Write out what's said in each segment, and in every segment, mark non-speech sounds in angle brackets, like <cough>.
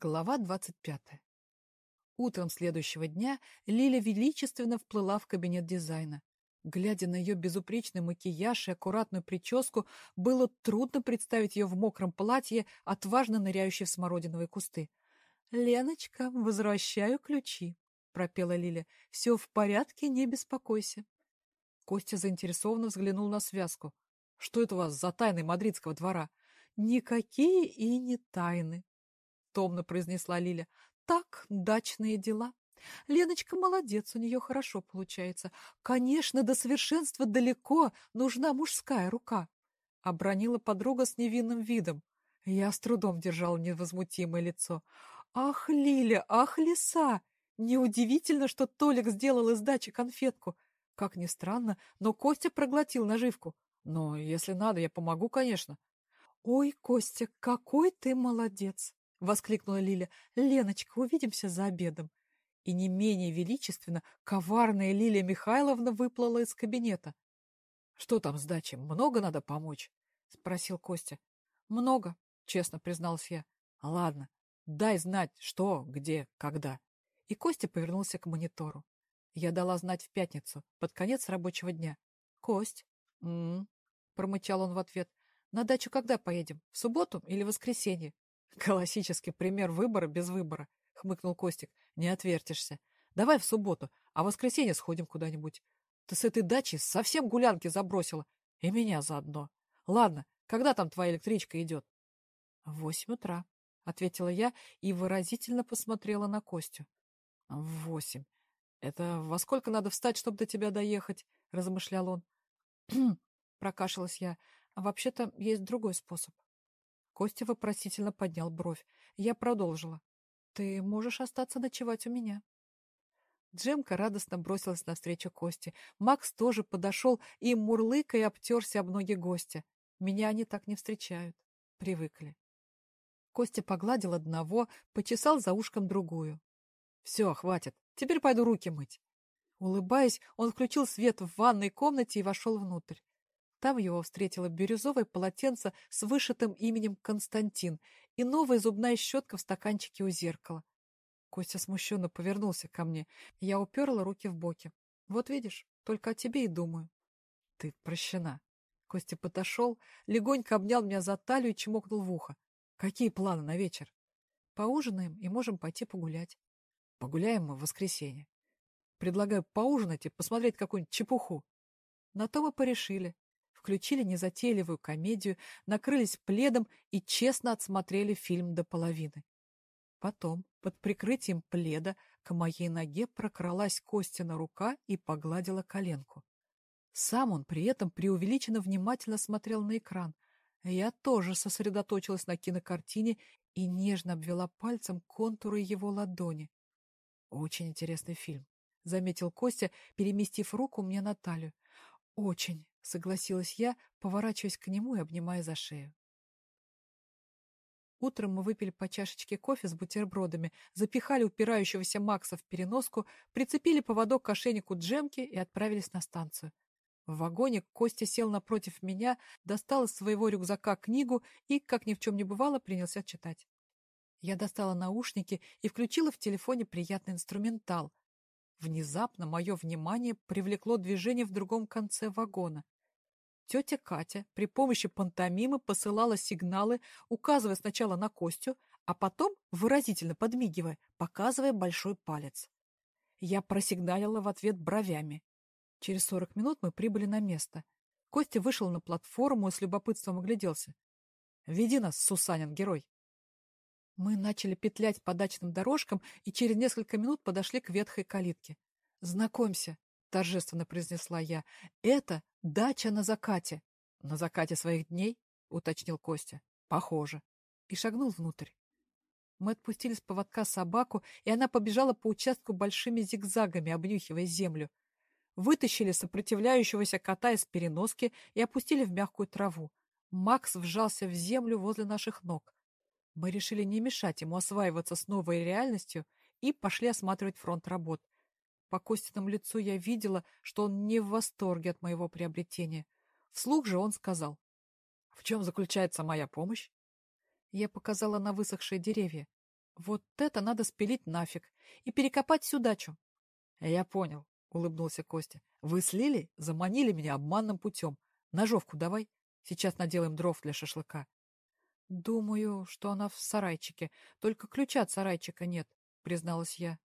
Глава двадцать пятая. Утром следующего дня Лиля величественно вплыла в кабинет дизайна. Глядя на ее безупречный макияж и аккуратную прическу, было трудно представить ее в мокром платье, отважно ныряющей в смородиновые кусты. «Леночка, возвращаю ключи», — пропела Лиля. «Все в порядке, не беспокойся». Костя заинтересованно взглянул на связку. «Что это у вас за тайны мадридского двора?» «Никакие и не тайны», — томно произнесла Лиля. «Так, дачные дела. Леночка молодец, у нее хорошо получается. Конечно, до совершенства далеко, нужна мужская рука», — обронила подруга с невинным видом. Я с трудом держала невозмутимое лицо. «Ах, Лиля, ах, лиса! Неудивительно, что Толик сделал из дачи конфетку. Как ни странно, но Костя проглотил наживку. Но если надо, я помогу, конечно». «Ой, Костя, какой ты молодец!» — воскликнула Лиля. «Леночка, увидимся за обедом». И не менее величественно коварная Лилия Михайловна выплыла из кабинета. «Что там с дачей? Много надо помочь?» — спросил Костя. «Много», — честно признался я. «Ладно, дай знать, что, где, когда». И Костя повернулся к монитору. Я дала знать в пятницу, под конец рабочего дня. «Кость?» «М-м-м», промычал он в ответ. «На дачу когда поедем? В субботу или воскресенье?» Классический пример выбора без выбора, хмыкнул Костик. Не отвертишься. Давай в субботу, а в воскресенье сходим куда-нибудь. Ты с этой дачи совсем гулянки забросила. И меня заодно. Ладно, когда там твоя электричка идет? В восемь утра, ответила я и выразительно посмотрела на Костю. В восемь. Это во сколько надо встать, чтобы до тебя доехать? размышлял он. <clears throat> прокашлялась я. А вообще-то есть другой способ. Костя вопросительно поднял бровь. Я продолжила. «Ты можешь остаться ночевать у меня». Джемка радостно бросилась навстречу Косте. Макс тоже подошел и, мурлыкой, обтерся об ноги гостя. Меня они так не встречают. Привыкли. Костя погладил одного, почесал за ушком другую. «Все, хватит. Теперь пойду руки мыть». Улыбаясь, он включил свет в ванной комнате и вошел внутрь. Там его встретило бирюзовое полотенце с вышитым именем Константин и новая зубная щетка в стаканчике у зеркала. Костя смущенно повернулся ко мне. Я уперла руки в боки. Вот видишь, только о тебе и думаю. Ты прощена. Костя подошел, легонько обнял меня за талию и чмокнул в ухо. Какие планы на вечер? Поужинаем и можем пойти погулять. Погуляем мы в воскресенье. Предлагаю поужинать и посмотреть какую-нибудь чепуху. На то мы порешили включили незатейливую комедию, накрылись пледом и честно отсмотрели фильм до половины. Потом, под прикрытием пледа, к моей ноге прокралась Костина рука и погладила коленку. Сам он при этом преувеличенно внимательно смотрел на экран. Я тоже сосредоточилась на кинокартине и нежно обвела пальцем контуры его ладони. «Очень интересный фильм», — заметил Костя, переместив руку мне на талию. «Очень», — согласилась я, поворачиваясь к нему и обнимая за шею. Утром мы выпили по чашечке кофе с бутербродами, запихали упирающегося Макса в переноску, прицепили поводок к ошейнику джемки и отправились на станцию. В вагоне Костя сел напротив меня, достал из своего рюкзака книгу и, как ни в чем не бывало, принялся читать. Я достала наушники и включила в телефоне приятный инструментал, Внезапно мое внимание привлекло движение в другом конце вагона. Тетя Катя при помощи пантомимы посылала сигналы, указывая сначала на Костю, а потом, выразительно подмигивая, показывая большой палец. Я просигналила в ответ бровями. Через сорок минут мы прибыли на место. Костя вышел на платформу и с любопытством огляделся. «Веди нас, Сусанин, герой!» Мы начали петлять по дачным дорожкам и через несколько минут подошли к ветхой калитке. «Знакомься», — торжественно произнесла я, — «это дача на закате». «На закате своих дней?» — уточнил Костя. «Похоже». И шагнул внутрь. Мы отпустили с поводка собаку, и она побежала по участку большими зигзагами, обнюхивая землю. Вытащили сопротивляющегося кота из переноски и опустили в мягкую траву. Макс вжался в землю возле наших ног. Мы решили не мешать ему осваиваться с новой реальностью и пошли осматривать фронт работ. По Костиному лицу я видела, что он не в восторге от моего приобретения. Вслух же он сказал. — В чем заключается моя помощь? Я показала на высохшие деревья. Вот это надо спилить нафиг и перекопать всю дачу. Я понял, улыбнулся Костя. Вы слили, заманили меня обманным путем. Ножовку давай. Сейчас наделаем дров для шашлыка. Думаю, что она в сарайчике. Только ключа от сарайчика нет, призналась я.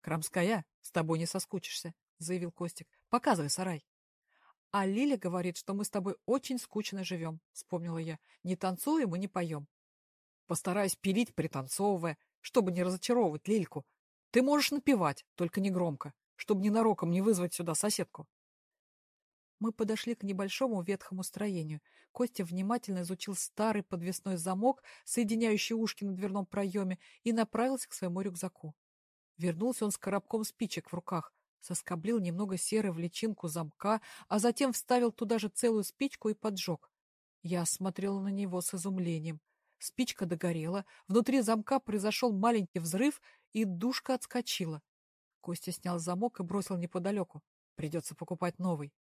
Крамская, с тобой не соскучишься, заявил Костик. Показывай сарай. А Лиля говорит, что мы с тобой очень скучно живем, вспомнила я. Не танцуем и не поем. Постараюсь пилить, пританцовывая, чтобы не разочаровывать Лильку. Ты можешь напевать, только не громко, чтобы ненароком не вызвать сюда соседку. Мы подошли к небольшому ветхому строению. Костя внимательно изучил старый подвесной замок, соединяющий ушки на дверном проеме, и направился к своему рюкзаку. Вернулся он с коробком спичек в руках, соскоблил немного серы в личинку замка, а затем вставил туда же целую спичку и поджег. Я смотрела на него с изумлением. Спичка догорела, внутри замка произошел маленький взрыв, и душка отскочила. Костя снял замок и бросил неподалеку. Придется покупать новый. —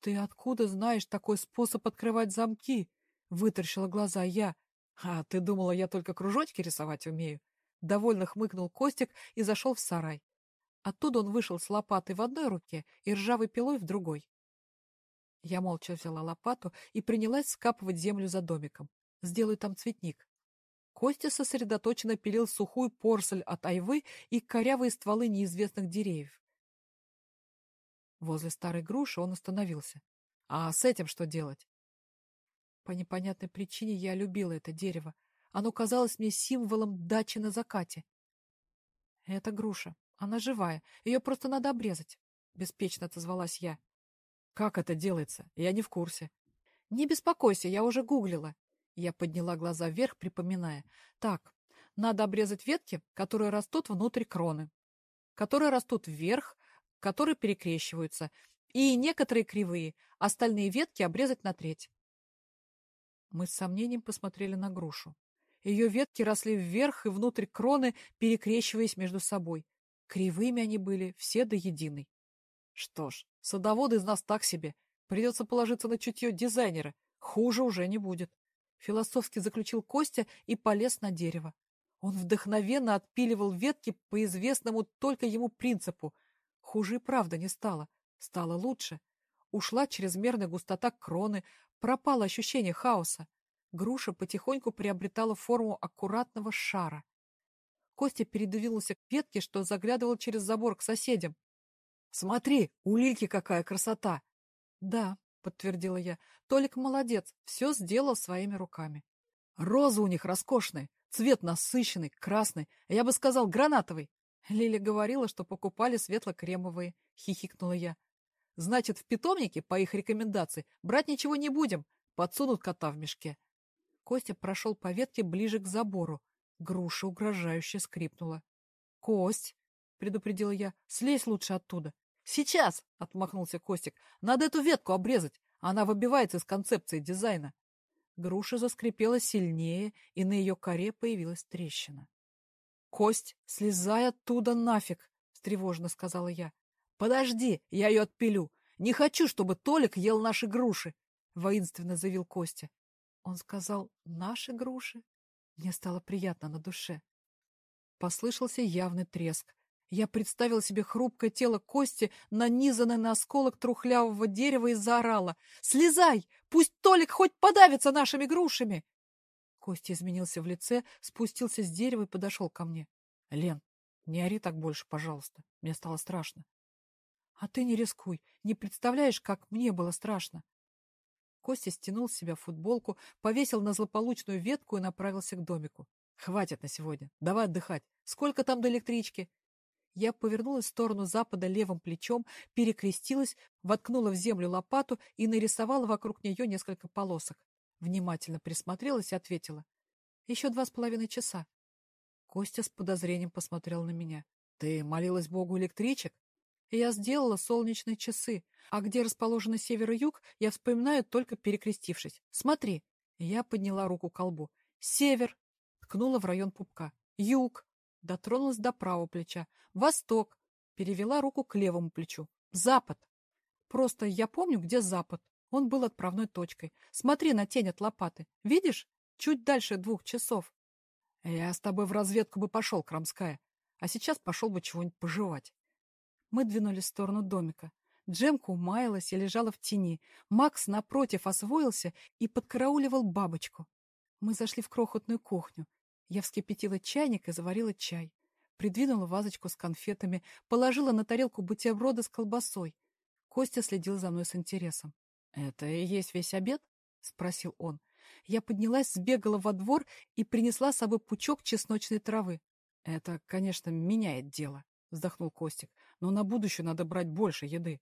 Ты откуда знаешь такой способ открывать замки? — вытаращила глаза я. — А ты думала, я только кружочки рисовать умею? Довольно хмыкнул Костик и зашел в сарай. Оттуда он вышел с лопатой в одной руке и ржавой пилой в другой. Я молча взяла лопату и принялась скапывать землю за домиком. Сделаю там цветник. Костя сосредоточенно пилил сухую порсель от айвы и корявые стволы неизвестных деревьев. Возле старой груши он остановился. А с этим что делать? По непонятной причине я любила это дерево. Оно казалось мне символом дачи на закате. Это груша. Она живая. Ее просто надо обрезать. Беспечно отозвалась я. Как это делается? Я не в курсе. Не беспокойся, я уже гуглила. Я подняла глаза вверх, припоминая. Так, надо обрезать ветки, которые растут внутрь кроны, которые растут вверх, которые перекрещиваются, и некоторые кривые, остальные ветки обрезать на треть. Мы с сомнением посмотрели на грушу. Ее ветки росли вверх и внутрь кроны, перекрещиваясь между собой. Кривыми они были, все до единой. Что ж, садоводы из нас так себе. Придется положиться на чутье дизайнера. Хуже уже не будет. Философски заключил Костя и полез на дерево. Он вдохновенно отпиливал ветки по известному только ему принципу — Хуже и правда не стало. Стало лучше. Ушла чрезмерная густота кроны, пропало ощущение хаоса. Груша потихоньку приобретала форму аккуратного шара. Костя передвинулся к ветке, что заглядывал через забор к соседям. — Смотри, у Лильки какая красота! — Да, — подтвердила я, — Толик молодец, все сделал своими руками. Розы у них роскошные, цвет насыщенный, красный, я бы сказал, гранатовый. Лиля говорила, что покупали светло-кремовые, хихикнула я. Значит, в питомнике, по их рекомендации, брать ничего не будем, подсунут кота в мешке. Костя прошел по ветке ближе к забору. Груша угрожающе скрипнула. — Кость, — предупредила я, — слезь лучше оттуда. — Сейчас, — отмахнулся Костик, — надо эту ветку обрезать. Она выбивается из концепции дизайна. Груша заскрипела сильнее, и на ее коре появилась трещина. «Кость, слезай оттуда нафиг!» — встревоженно сказала я. «Подожди, я ее отпилю. Не хочу, чтобы Толик ел наши груши!» — воинственно заявил Костя. Он сказал «наши груши». Мне стало приятно на душе. Послышался явный треск. Я представил себе хрупкое тело Кости, нанизанное на осколок трухлявого дерева, и заорала. «Слезай! Пусть Толик хоть подавится нашими грушами!» Костя изменился в лице, спустился с дерева и подошел ко мне. — Лен, не ори так больше, пожалуйста. Мне стало страшно. — А ты не рискуй. Не представляешь, как мне было страшно. Костя стянул с себя футболку, повесил на злополучную ветку и направился к домику. — Хватит на сегодня. Давай отдыхать. Сколько там до электрички? Я повернулась в сторону запада левым плечом, перекрестилась, воткнула в землю лопату и нарисовала вокруг нее несколько полосок. Внимательно присмотрелась и ответила. Еще два с половиной часа. Костя с подозрением посмотрел на меня. Ты молилась Богу электричек? Я сделала солнечные часы, а где расположены север и юг, я вспоминаю, только перекрестившись. Смотри. Я подняла руку к колбу. Север. Ткнула в район пупка. Юг. Дотронулась до правого плеча. Восток. Перевела руку к левому плечу. Запад. Просто я помню, где запад. Он был отправной точкой. Смотри на тень от лопаты. Видишь? Чуть дальше двух часов. Я с тобой в разведку бы пошел, Крамская, а сейчас пошел бы чего-нибудь пожевать. Мы двинулись в сторону домика. Джемка умаялась и лежала в тени. Макс, напротив, освоился и подкарауливал бабочку. Мы зашли в крохотную кухню. Я вскипятила чайник и заварила чай. Придвинула вазочку с конфетами, положила на тарелку бутерброды с колбасой. Костя следил за мной с интересом. — Это и есть весь обед? — спросил он. Я поднялась, сбегала во двор и принесла с собой пучок чесночной травы. — Это, конечно, меняет дело, — вздохнул Костик. — Но на будущее надо брать больше еды.